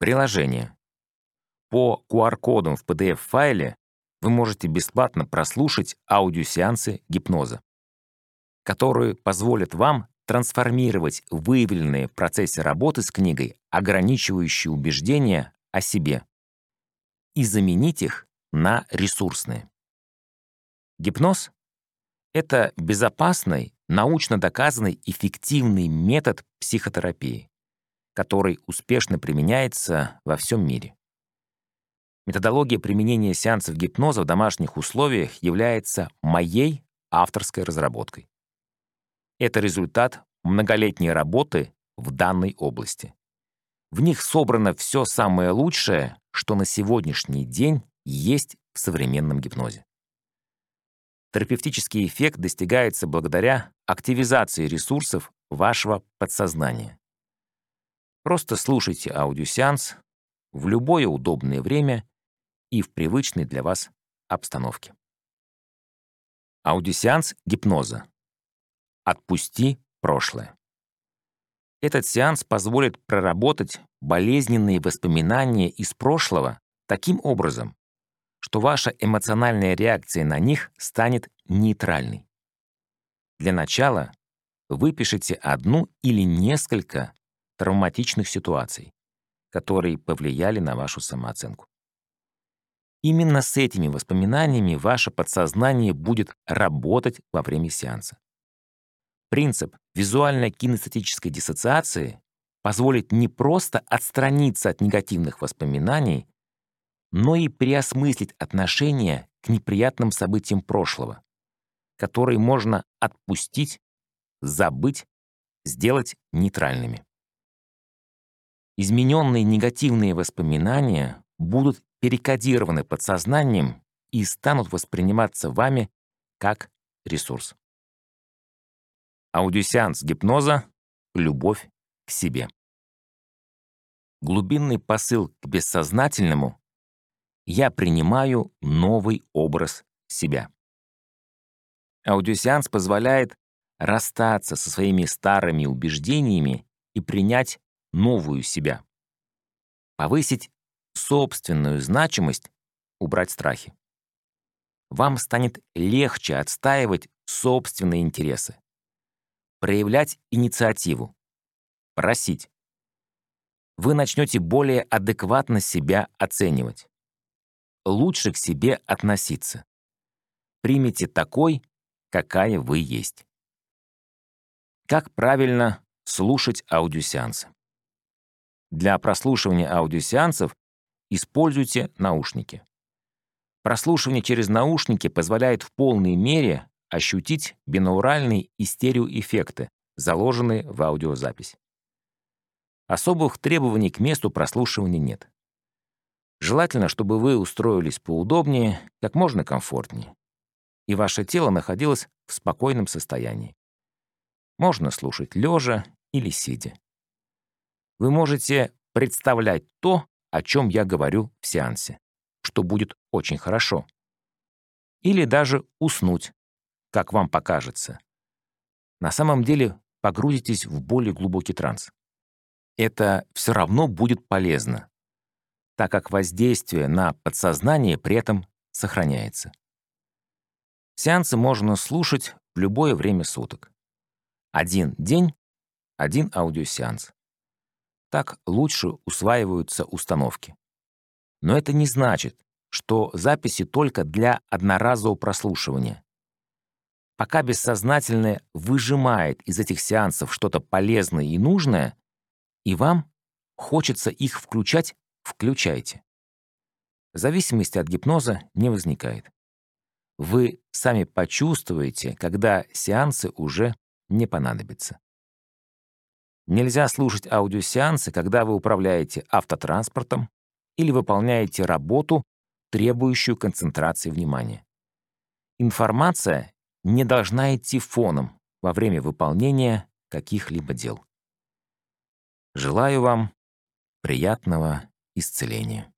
Приложение. По QR-кодам в PDF-файле вы можете бесплатно прослушать аудиосеансы гипноза, которые позволят вам трансформировать выявленные в процессе работы с книгой ограничивающие убеждения о себе и заменить их на ресурсные. Гипноз — это безопасный, научно доказанный эффективный метод психотерапии, который успешно применяется во всем мире. Методология применения сеансов гипноза в домашних условиях является моей авторской разработкой. Это результат многолетней работы в данной области. В них собрано все самое лучшее, что на сегодняшний день есть в современном гипнозе. Терапевтический эффект достигается благодаря активизации ресурсов вашего подсознания. Просто слушайте аудиосеанс в любое удобное время и в привычной для вас обстановке. Аудиосеанс гипноза. Отпусти прошлое. Этот сеанс позволит проработать болезненные воспоминания из прошлого таким образом, что ваша эмоциональная реакция на них станет нейтральной. Для начала выпишите одну или несколько травматичных ситуаций, которые повлияли на вашу самооценку. Именно с этими воспоминаниями ваше подсознание будет работать во время сеанса. Принцип визуально-кинестетической диссоциации позволит не просто отстраниться от негативных воспоминаний, но и переосмыслить отношение к неприятным событиям прошлого, которые можно отпустить, забыть, сделать нейтральными. Измененные негативные воспоминания будут перекодированы подсознанием и станут восприниматься вами как ресурс. Аудиосеанс гипноза «Любовь к себе». Глубинный посыл к бессознательному «Я принимаю новый образ себя». Аудиосеанс позволяет расстаться со своими старыми убеждениями и принять новую себя. Повысить собственную значимость, убрать страхи. Вам станет легче отстаивать собственные интересы проявлять инициативу, просить. Вы начнете более адекватно себя оценивать. Лучше к себе относиться. Примите такой, какая вы есть. Как правильно слушать аудиосеансы? Для прослушивания аудиосеансов используйте наушники. Прослушивание через наушники позволяет в полной мере ощутить бинауральные и стереоэффекты, заложенные в аудиозапись. Особых требований к месту прослушивания нет. Желательно, чтобы вы устроились поудобнее, как можно комфортнее, и ваше тело находилось в спокойном состоянии. Можно слушать лежа или сидя. Вы можете представлять то, о чем я говорю в сеансе, что будет очень хорошо. Или даже уснуть, как вам покажется. На самом деле погрузитесь в более глубокий транс. Это все равно будет полезно, так как воздействие на подсознание при этом сохраняется. Сеансы можно слушать в любое время суток. Один день — один аудиосеанс. Так лучше усваиваются установки. Но это не значит, что записи только для одноразового прослушивания. Пока бессознательное выжимает из этих сеансов что-то полезное и нужное, и вам хочется их включать, включайте. Зависимости от гипноза не возникает. Вы сами почувствуете, когда сеансы уже не понадобятся. Нельзя слушать аудиосеансы, когда вы управляете автотранспортом или выполняете работу, требующую концентрации внимания. Информация не должна идти фоном во время выполнения каких-либо дел. Желаю вам приятного исцеления.